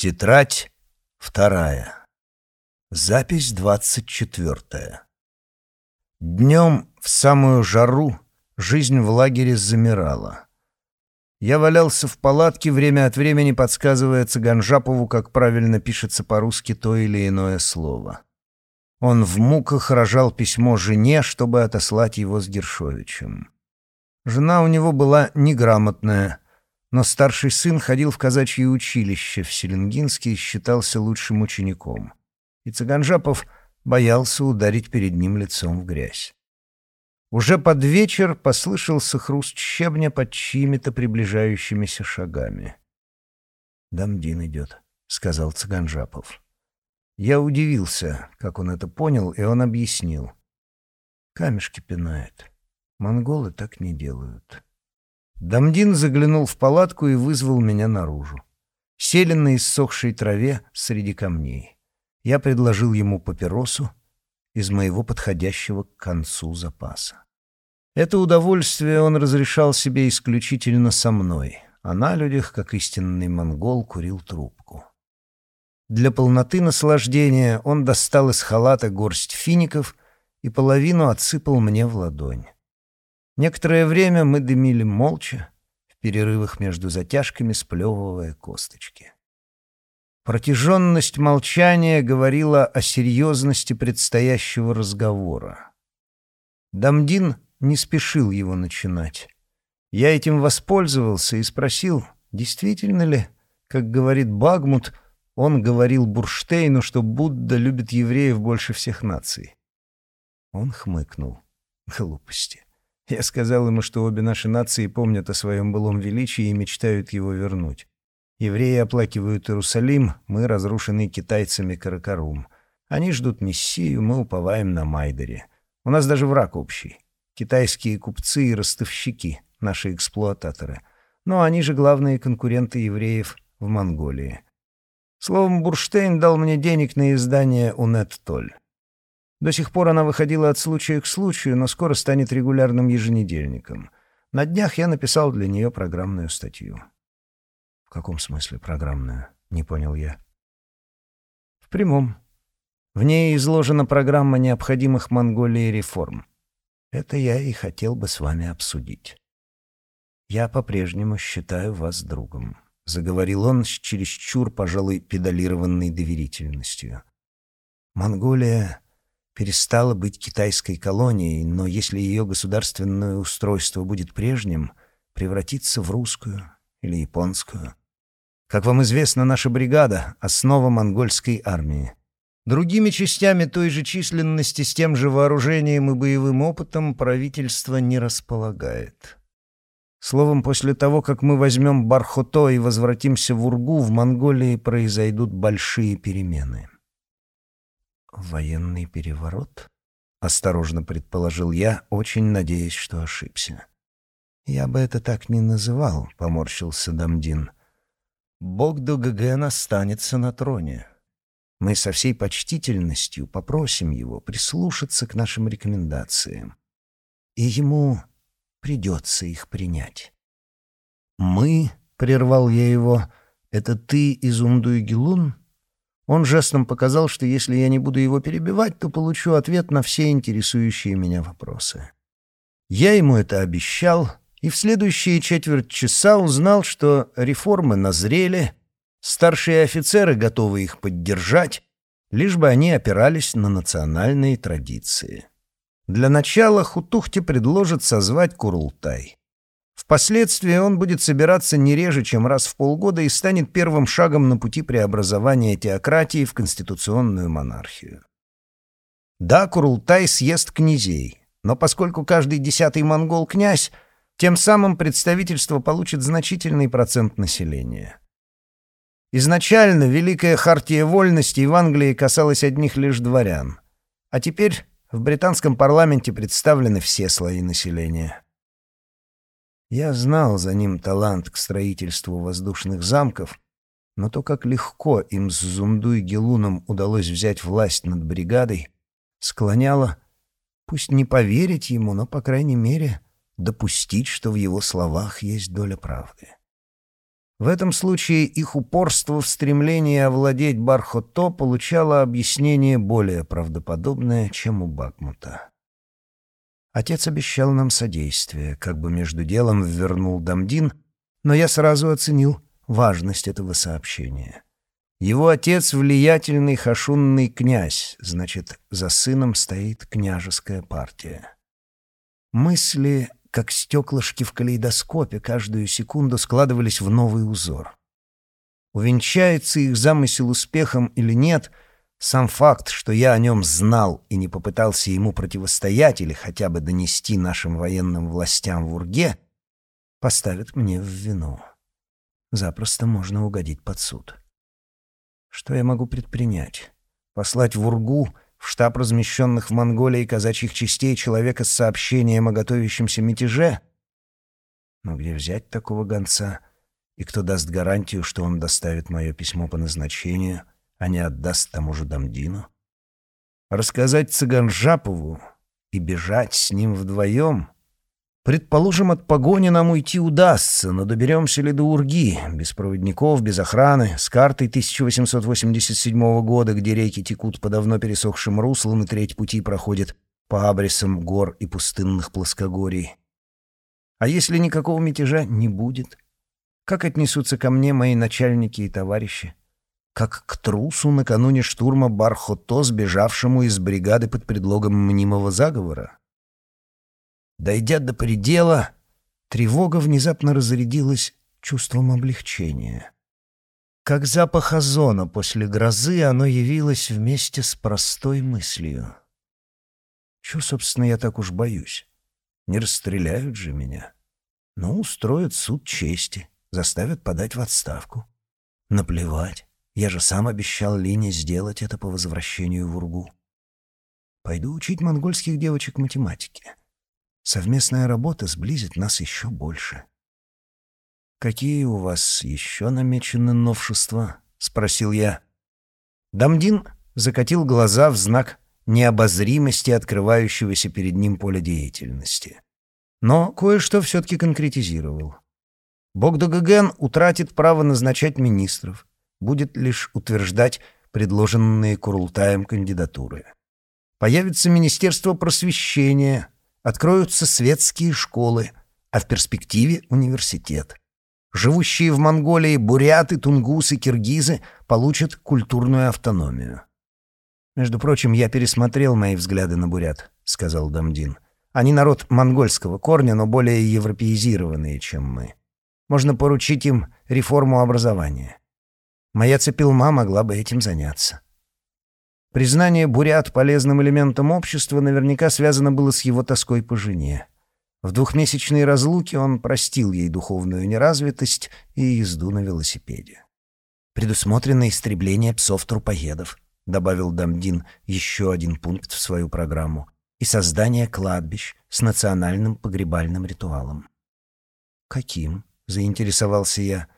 Тетрадь вторая. Запись двадцать четвертая. Днем в самую жару жизнь в лагере замирала. Я валялся в палатке, время от времени подсказывая Цыганжапову, как правильно пишется по-русски то или иное слово. Он в муках рожал письмо жене, чтобы отослать его с Гершовичем. Жена у него была неграмотная, но старший сын ходил в казачье училище в Селенгинске и считался лучшим учеником. И Цыганжапов боялся ударить перед ним лицом в грязь. Уже под вечер послышался хруст щебня под чьими-то приближающимися шагами. «Дамдин идет», — сказал Цыганжапов. Я удивился, как он это понял, и он объяснил. «Камешки пинает. Монголы так не делают». Дамдин заглянул в палатку и вызвал меня наружу. Сели на иссохшей траве среди камней. Я предложил ему папиросу из моего подходящего к концу запаса. Это удовольствие он разрешал себе исключительно со мной, а на людях, как истинный монгол, курил трубку. Для полноты наслаждения он достал из халата горсть фиников и половину отсыпал мне в ладонь. Некоторое время мы дымили молча, в перерывах между затяжками сплевывая косточки. Протяженность молчания говорила о серьезности предстоящего разговора. Дамдин не спешил его начинать. Я этим воспользовался и спросил, действительно ли, как говорит Багмут, он говорил Бурштейну, что Будда любит евреев больше всех наций. Он хмыкнул. Глупости. Я сказал ему, что обе наши нации помнят о своем былом величии и мечтают его вернуть. Евреи оплакивают Иерусалим, мы разрушены китайцами Каракарум. Они ждут Мессию, мы уповаем на Майдере. У нас даже враг общий. Китайские купцы и ростовщики, наши эксплуататоры. Но они же главные конкуренты евреев в Монголии. Словом, Бурштейн дал мне денег на издание «Унет-Толь». До сих пор она выходила от случая к случаю, но скоро станет регулярным еженедельником. На днях я написал для нее программную статью. «В каком смысле программную?» — не понял я. «В прямом. В ней изложена программа необходимых Монголии реформ. Это я и хотел бы с вами обсудить. Я по-прежнему считаю вас другом», — заговорил он с чересчур, пожалуй, педалированной доверительностью. «Монголия перестала быть китайской колонией, но если ее государственное устройство будет прежним, превратится в русскую или японскую. Как вам известно, наша бригада — основа монгольской армии. Другими частями той же численности с тем же вооружением и боевым опытом правительство не располагает. Словом, после того, как мы возьмем Бархото и возвратимся в Ургу, в Монголии произойдут большие перемены. «Военный переворот?» — осторожно предположил я, очень надеясь, что ошибся. «Я бы это так не называл», — поморщился Дамдин. «Бог Дугаген останется на троне. Мы со всей почтительностью попросим его прислушаться к нашим рекомендациям. И ему придется их принять». «Мы», — прервал я его, — «это ты из Ундуйгилун?» Он жестом показал, что если я не буду его перебивать, то получу ответ на все интересующие меня вопросы. Я ему это обещал, и в следующие четверть часа узнал, что реформы назрели, старшие офицеры готовы их поддержать, лишь бы они опирались на национальные традиции. Для начала Хутухте предложат созвать Курултай. Впоследствии он будет собираться не реже, чем раз в полгода и станет первым шагом на пути преобразования теократии в конституционную монархию. Да, Курултай съест князей, но поскольку каждый десятый монгол — князь, тем самым представительство получит значительный процент населения. Изначально Великая Хартия Вольностей в Англии касалась одних лишь дворян, а теперь в британском парламенте представлены все слои населения. Я знал за ним талант к строительству воздушных замков, но то, как легко им с Зундуй Гелуном удалось взять власть над бригадой, склоняло, пусть не поверить ему, но, по крайней мере, допустить, что в его словах есть доля правды. В этом случае их упорство в стремлении овладеть Бархото получало объяснение более правдоподобное, чем у Бакмута. Отец обещал нам содействие, как бы между делом ввернул Дамдин, но я сразу оценил важность этого сообщения. Его отец — влиятельный хашунный князь, значит, за сыном стоит княжеская партия. Мысли как стеклышки в калейдоскопе, каждую секунду складывались в новый узор. Увенчается их замысел успехом или нет, сам факт, что я о нем знал и не попытался ему противостоять или хотя бы донести нашим военным властям в Урге, поставит мне в вину. Запросто можно угодить под суд. Что я могу предпринять? Послать в Ургу — в штаб размещенных в Монголии казачьих частей человека с сообщением о готовящемся мятеже? Но где взять такого гонца? И кто даст гарантию, что он доставит мое письмо по назначению, а не отдаст тому же Дамдину? Рассказать Цыганжапову и бежать с ним вдвоем — Предположим, от погони нам уйти удастся, но доберемся ли до Урги, без проводников, без охраны, с картой 1887 года, где реки текут по давно пересохшим руслам и треть пути проходит по абрисам гор и пустынных плоскогорий. А если никакого мятежа не будет? Как отнесутся ко мне мои начальники и товарищи? Как к трусу накануне штурма Бархото, сбежавшему из бригады под предлогом мнимого заговора? Дойдя до предела, тревога внезапно разрядилась чувством облегчения. Как запах озона после грозы, оно явилось вместе с простой мыслью. Чего, собственно, я так уж боюсь? Не расстреляют же меня. Ну, устроят суд чести, заставят подать в отставку. Наплевать. Я же сам обещал Лине сделать это по возвращению в Ургу. Пойду учить монгольских девочек математике. Совместная работа сблизит нас еще больше. «Какие у вас еще намечены новшества?» — спросил я. Дамдин закатил глаза в знак необозримости открывающегося перед ним поля деятельности. Но кое-что все-таки конкретизировал. Богдогоген утратит право назначать министров, будет лишь утверждать предложенные Курултаем кандидатуры. Появится Министерство просвещения, откроются светские школы, а в перспективе университет. Живущие в Монголии буряты, тунгусы, киргизы получат культурную автономию. «Между прочим, я пересмотрел мои взгляды на бурят», — сказал Дамдин. «Они народ монгольского корня, но более европеизированные, чем мы. Можно поручить им реформу образования. Моя цепилма могла бы этим заняться». Признание бурят полезным элементом общества наверняка связано было с его тоской по жене. В двухмесячной разлуке он простил ей духовную неразвитость и езду на велосипеде. «Предусмотрено истребление псов-трупоедов», — добавил Дамдин еще один пункт в свою программу, «и создание кладбищ с национальным погребальным ритуалом». «Каким?» — заинтересовался я.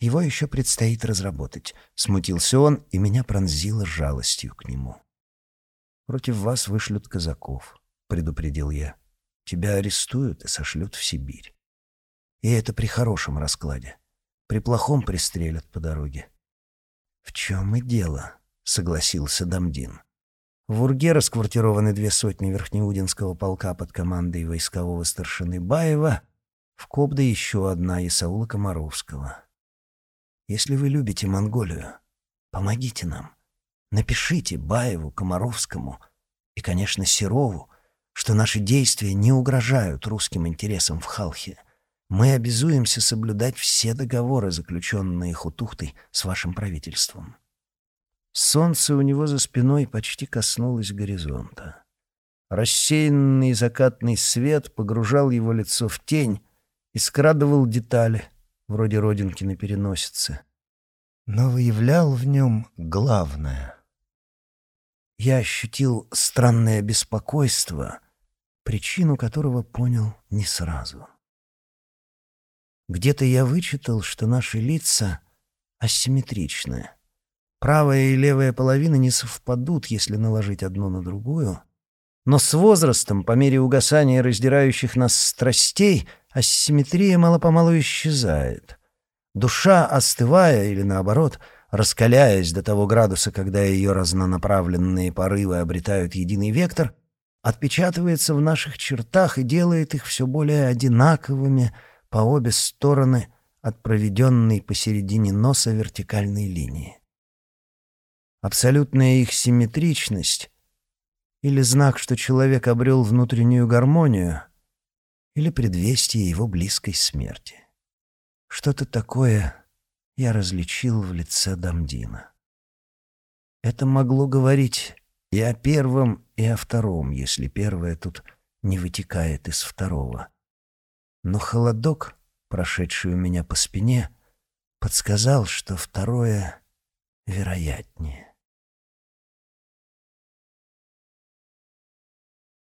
Его еще предстоит разработать. Смутился он, и меня пронзило жалостью к нему. «Против вас вышлют казаков», — предупредил я. «Тебя арестуют и сошлют в Сибирь. И это при хорошем раскладе. При плохом пристрелят по дороге». «В чем и дело», — согласился Дамдин. В Урге расквартированы две сотни Верхнеудинского полка под командой войскового старшины Баева, в Кобда еще одна Исаула Комаровского. Если вы любите Монголию, помогите нам. Напишите Баеву, Комаровскому и, конечно, Серову, что наши действия не угрожают русским интересам в Халхе. Мы обязуемся соблюдать все договоры, заключенные Хутухтой с вашим правительством. Солнце у него за спиной почти коснулось горизонта. Рассеянный закатный свет погружал его лицо в тень и скрадывал детали — вроде родинки на переносице, но выявлял в нем главное. Я ощутил странное беспокойство, причину которого понял не сразу. Где-то я вычитал, что наши лица асимметричны. Правая и левая половины не совпадут, если наложить одну на другую. Но с возрастом, по мере угасания раздирающих нас страстей, асимметрия мало-помалу исчезает. Душа, остывая или наоборот, раскаляясь до того градуса, когда ее разнонаправленные порывы обретают единый вектор, отпечатывается в наших чертах и делает их все более одинаковыми по обе стороны от проведенной посередине носа вертикальной линии. Абсолютная их симметричность или знак, что человек обрел внутреннюю гармонию, или предвестие его близкой смерти. Что-то такое я различил в лице Дамдина. Это могло говорить и о первом, и о втором, если первое тут не вытекает из второго. Но холодок, прошедший у меня по спине, подсказал, что второе вероятнее.